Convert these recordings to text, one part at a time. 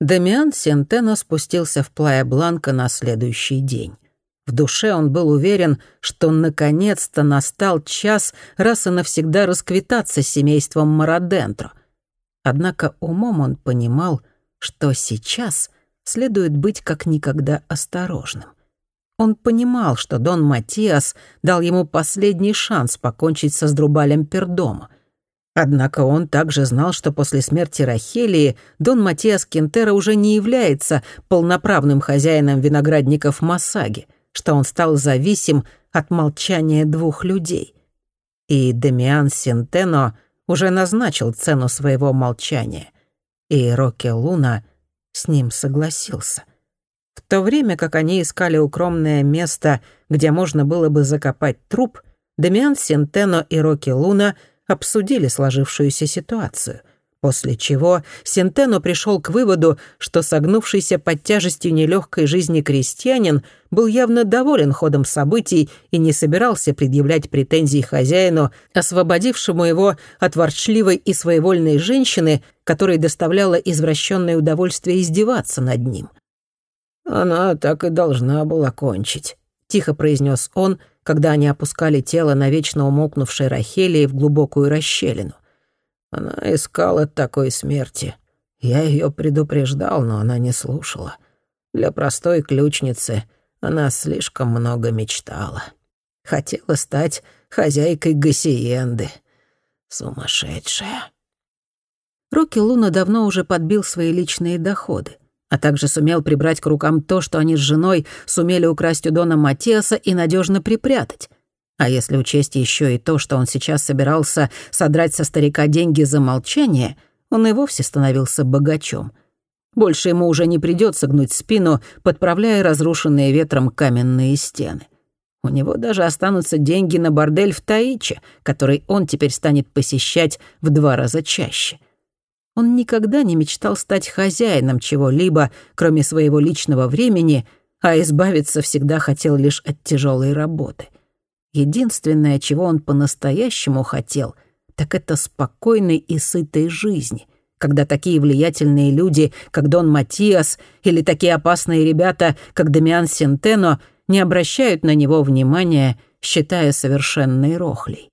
Дамиан Сентено спустился в Плая-Бланка на следующий день. В душе он был уверен, что наконец-то настал час раз и навсегда расквитаться с семейством Марадентро. Однако умом он понимал, что сейчас следует быть как никогда осторожным. Он понимал, что Дон Матиас дал ему последний шанс покончить со Сдрубалем Пердома. Однако он также знал, что после смерти Рахелии Дон Матиас Кентера уже не является полноправным хозяином виноградников Масаги, что он стал зависим от молчания двух людей. И Демиан Сентено уже назначил цену своего молчания, и Роке Луна с ним согласился. В то время как они искали укромное место, где можно было бы закопать труп, Демиан Сентено и Роки Луна — обсудили сложившуюся ситуацию, после чего Сентено пришел к выводу, что согнувшийся под тяжестью нелегкой жизни крестьянин был явно доволен ходом событий и не собирался предъявлять претензий хозяину, освободившему его от ворчливой и своевольной женщины, которой доставляло извращенное удовольствие издеваться над ним. «Она так и должна была кончить», — тихо произнес он, — когда они опускали тело на вечно умолкнувшей Рахелии в глубокую расщелину. Она искала такой смерти. Я ее предупреждал, но она не слушала. Для простой ключницы она слишком много мечтала. Хотела стать хозяйкой Гассиенды. Сумасшедшая. Рокки Луна давно уже подбил свои личные доходы а также сумел прибрать к рукам то, что они с женой сумели украсть у Дона Матиаса и надежно припрятать. А если учесть еще и то, что он сейчас собирался содрать со старика деньги за молчание, он и вовсе становился богачом. Больше ему уже не придется гнуть спину, подправляя разрушенные ветром каменные стены. У него даже останутся деньги на бордель в Таиче, который он теперь станет посещать в два раза чаще. Он никогда не мечтал стать хозяином чего-либо, кроме своего личного времени, а избавиться всегда хотел лишь от тяжелой работы. Единственное, чего он по-настоящему хотел, так это спокойной и сытой жизни, когда такие влиятельные люди, как Дон Матиас, или такие опасные ребята, как Дамиан Сентено, не обращают на него внимания, считая совершенной рохлей.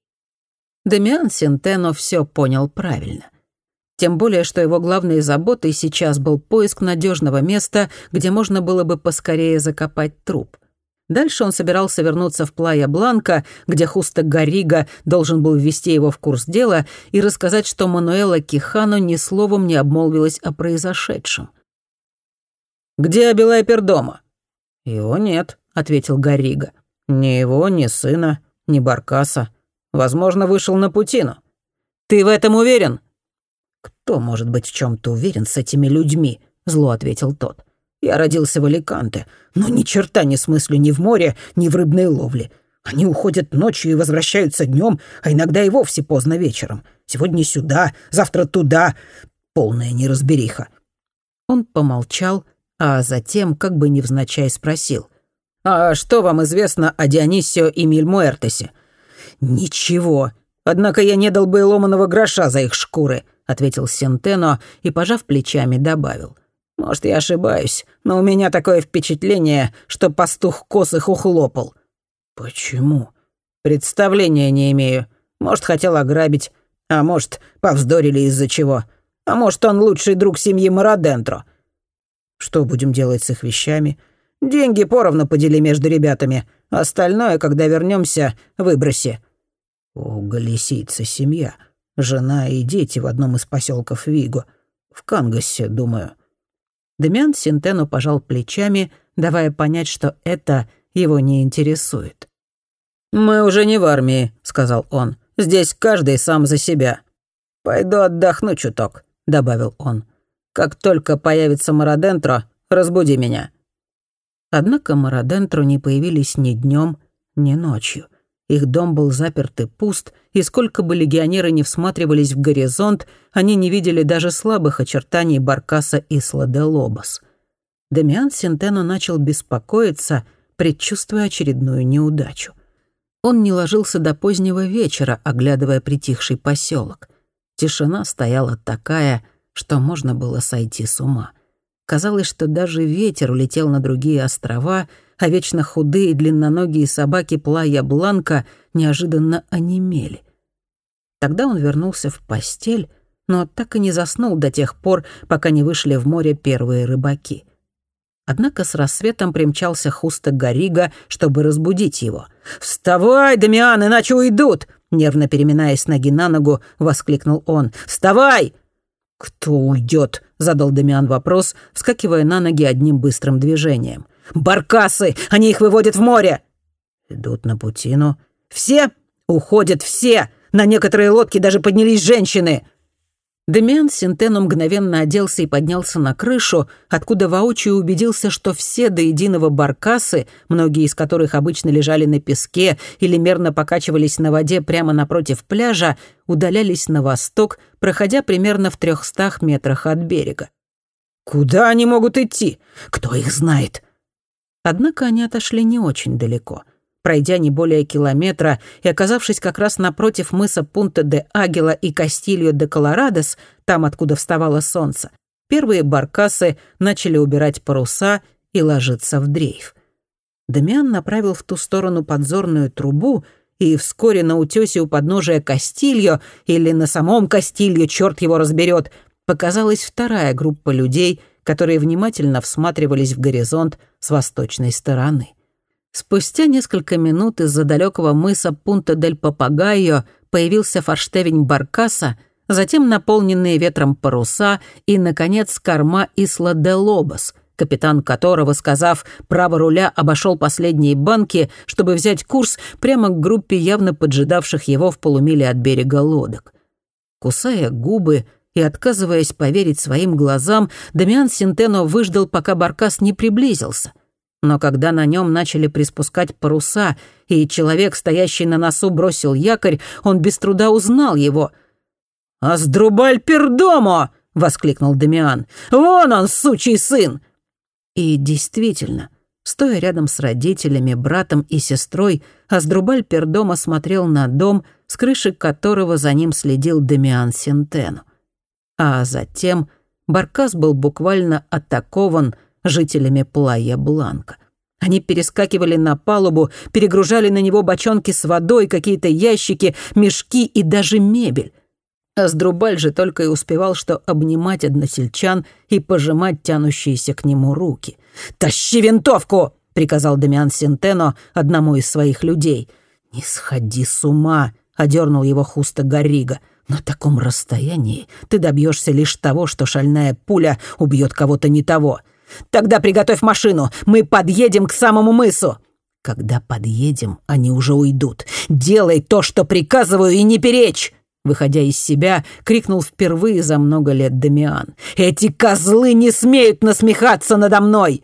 Дамиан Сентено все понял правильно. Тем более, что его главной заботой сейчас был поиск надежного места, где можно было бы поскорее закопать труп. Дальше он собирался вернуться в Плая Бланка, где Хуста Гарига должен был ввести его в курс дела и рассказать, что Мануэла Кихано ни словом не обмолвилась о произошедшем. «Где Абилай Пердома?» «Его нет», — ответил Гарига. «Ни его, ни сына, ни Баркаса. Возможно, вышел на Путину». «Ты в этом уверен?» «Кто может быть в чем то уверен с этими людьми?» — зло ответил тот. «Я родился в Аликанте, но ни черта не смыслю ни в море, ни в рыбной ловле. Они уходят ночью и возвращаются днем, а иногда и вовсе поздно вечером. Сегодня сюда, завтра туда. Полная неразбериха». Он помолчал, а затем, как бы невзначай, спросил. «А что вам известно о Дионисио и Мильмуэртесе?» «Ничего. Однако я не дал бы и ломаного гроша за их шкуры. — ответил Сентено и, пожав плечами, добавил. «Может, я ошибаюсь, но у меня такое впечатление, что пастух кос их ухлопал». «Почему?» «Представления не имею. Может, хотел ограбить, а может, повздорили из-за чего. А может, он лучший друг семьи Марадентро». «Что будем делать с их вещами?» «Деньги поровну подели между ребятами. Остальное, когда вернемся, выброси». «У галисийца семья», Жена и дети в одном из поселков Виго. В Кангасе, думаю». Демиан Синтену пожал плечами, давая понять, что это его не интересует. «Мы уже не в армии», — сказал он. «Здесь каждый сам за себя». «Пойду отдохну чуток», — добавил он. «Как только появится Марадентро, разбуди меня». Однако Марадентро не появились ни днем, ни ночью. Их дом был заперт и пуст, и сколько бы легионеры не всматривались в горизонт, они не видели даже слабых очертаний Баркаса и Сладелобос. Демиан Сентено начал беспокоиться, предчувствуя очередную неудачу. Он не ложился до позднего вечера, оглядывая притихший поселок. Тишина стояла такая, что можно было сойти с ума. Казалось, что даже ветер улетел на другие острова, а вечно худые длинноногие собаки Плая Бланка неожиданно онемели. Тогда он вернулся в постель, но так и не заснул до тех пор, пока не вышли в море первые рыбаки. Однако с рассветом примчался Хуста Гарига, чтобы разбудить его. «Вставай, Дамиан, иначе уйдут!» Нервно переминаясь ноги на ногу, воскликнул он. «Вставай!» «Кто уйдет?» — задал Дамиан вопрос, вскакивая на ноги одним быстрым движением. «Баркасы! Они их выводят в море!» «Идут на путину». «Все? Уходят все! На некоторые лодки даже поднялись женщины!» Демиан Синтену мгновенно оделся и поднялся на крышу, откуда воочию убедился, что все до единого баркасы, многие из которых обычно лежали на песке или мерно покачивались на воде прямо напротив пляжа, удалялись на восток, проходя примерно в трехстах метрах от берега. «Куда они могут идти? Кто их знает?» Однако они отошли не очень далеко — Пройдя не более километра и оказавшись как раз напротив мыса Пунта-де-Агела и Кастильо-де-Колорадос, там, откуда вставало солнце, первые баркасы начали убирать паруса и ложиться в дрейф. Дамиан направил в ту сторону подзорную трубу, и вскоре на утёсе у подножия Кастильо или на самом Кастильо, черт его разберет, показалась вторая группа людей, которые внимательно всматривались в горизонт с восточной стороны. Спустя несколько минут из-за далекого мыса Пунта-дель-Папагайо появился форштевень Баркаса, затем наполненные ветром паруса и, наконец, корма Исла-де-Лобос, капитан которого, сказав «право руля», обошел последние банки, чтобы взять курс прямо к группе явно поджидавших его в полумиле от берега лодок. Кусая губы и отказываясь поверить своим глазам, Дамиан Синтено выждал, пока Баркас не приблизился — но когда на нем начали приспускать паруса, и человек, стоящий на носу, бросил якорь, он без труда узнал его. «Аздрубаль Пердомо!» — воскликнул Дамиан. «Вон он, сучий сын!» И действительно, стоя рядом с родителями, братом и сестрой, Аздрубаль Пердомо смотрел на дом, с крыши которого за ним следил Дамиан Сентену. А затем Баркас был буквально атакован — жителями Плая Бланка. Они перескакивали на палубу, перегружали на него бочонки с водой, какие-то ящики, мешки и даже мебель. Аздрубаль же только и успевал что обнимать односельчан и пожимать тянущиеся к нему руки. «Тащи винтовку!» — приказал Дамиан Сентено одному из своих людей. «Не сходи с ума!» — одернул его Хуста Гаррига. «На таком расстоянии ты добьешься лишь того, что шальная пуля убьет кого-то не того. Тогда приготовь машину, мы подъедем к самому мысу». «Когда подъедем, они уже уйдут. Делай то, что приказываю, и не перечь!» Выходя из себя, крикнул впервые за много лет Дамиан. «Эти козлы не смеют насмехаться надо мной!»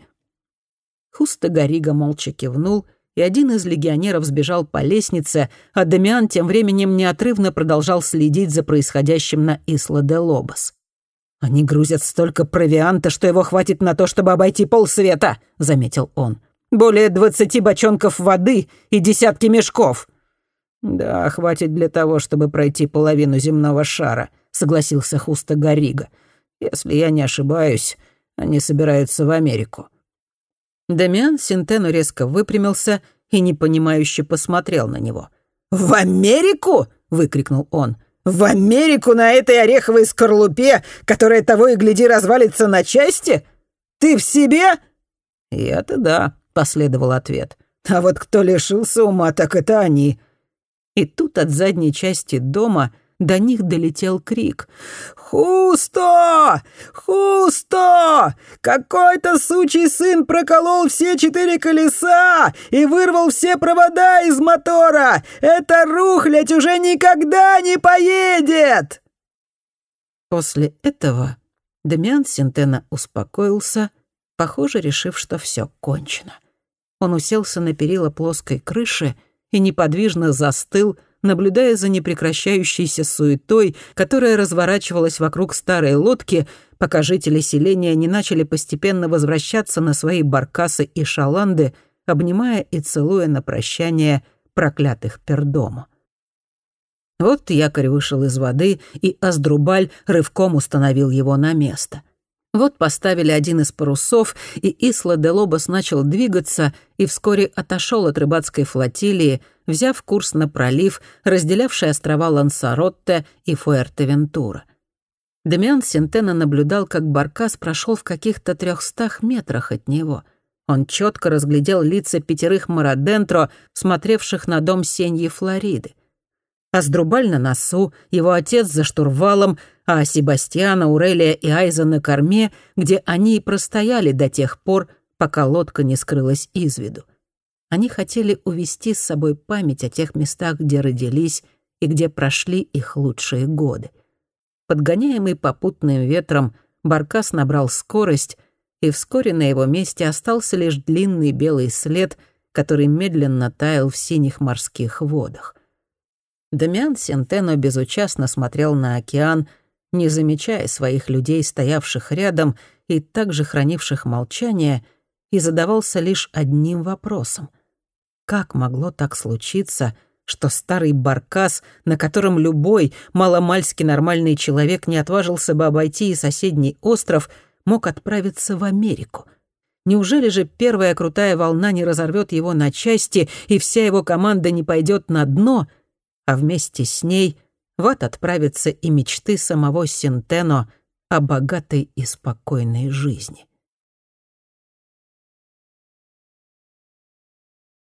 Хуста Гарига молча кивнул, и один из легионеров сбежал по лестнице, а Дамиан тем временем неотрывно продолжал следить за происходящим на Исла-де-Лобос. «Они грузят столько провианта, что его хватит на то, чтобы обойти полсвета», — заметил он. «Более двадцати бочонков воды и десятки мешков». «Да, хватит для того, чтобы пройти половину земного шара», — согласился Хуста Гарига. «Если я не ошибаюсь, они собираются в Америку». Дамиан Синтену резко выпрямился и непонимающе посмотрел на него. «В Америку?» — выкрикнул он. В Америку на этой ореховой скорлупе, которая того и гляди развалится на части? Ты в себе?» «Я-то да», — последовал ответ. «А вот кто лишился ума, так это они». И тут от задней части дома до них долетел крик. «Хусто! Хусто! Какой-то сучий сын проколол все четыре колеса и вырвал все провода из мотора! Эта рухлядь уже никогда не поедет!» После этого Демиан Синтена успокоился, похоже, решив, что все кончено. Он уселся на перила плоской крыши и неподвижно застыл, наблюдая за непрекращающейся суетой, которая разворачивалась вокруг старой лодки, пока жители селения не начали постепенно возвращаться на свои баркасы и шаланды, обнимая и целуя на прощание проклятых пердому. Вот якорь вышел из воды, и Аздрубаль рывком установил его на место. Вот поставили один из парусов, и Исла де Лобос начал двигаться и вскоре отошел от рыбацкой флотилии, взяв курс на пролив, разделявший острова Лансаротте и Фуэртевентура. Демиан Сентена наблюдал, как Баркас прошел в каких-то трехстах метрах от него. Он четко разглядел лица пятерых Марадентро, смотревших на дом Сеньи Флориды. Аздрубаль на носу, его отец за штурвалом, а Себастьяна, Урелия и Айза на корме, где они и простояли до тех пор, пока лодка не скрылась из виду. Они хотели увести с собой память о тех местах, где родились и где прошли их лучшие годы. Подгоняемый попутным ветром, Баркас набрал скорость, и вскоре на его месте остался лишь длинный белый след, который медленно таял в синих морских водах. Дамиан Сентено безучастно смотрел на океан, не замечая своих людей, стоявших рядом и также хранивших молчание, и задавался лишь одним вопросом. Как могло так случиться, что старый баркас, на котором любой маломальски нормальный человек не отважился бы обойти и соседний остров, мог отправиться в Америку? Неужели же первая крутая волна не разорвет его на части, и вся его команда не пойдет на дно — а вместе с ней в ад отправятся и мечты самого Синтено о богатой и спокойной жизни.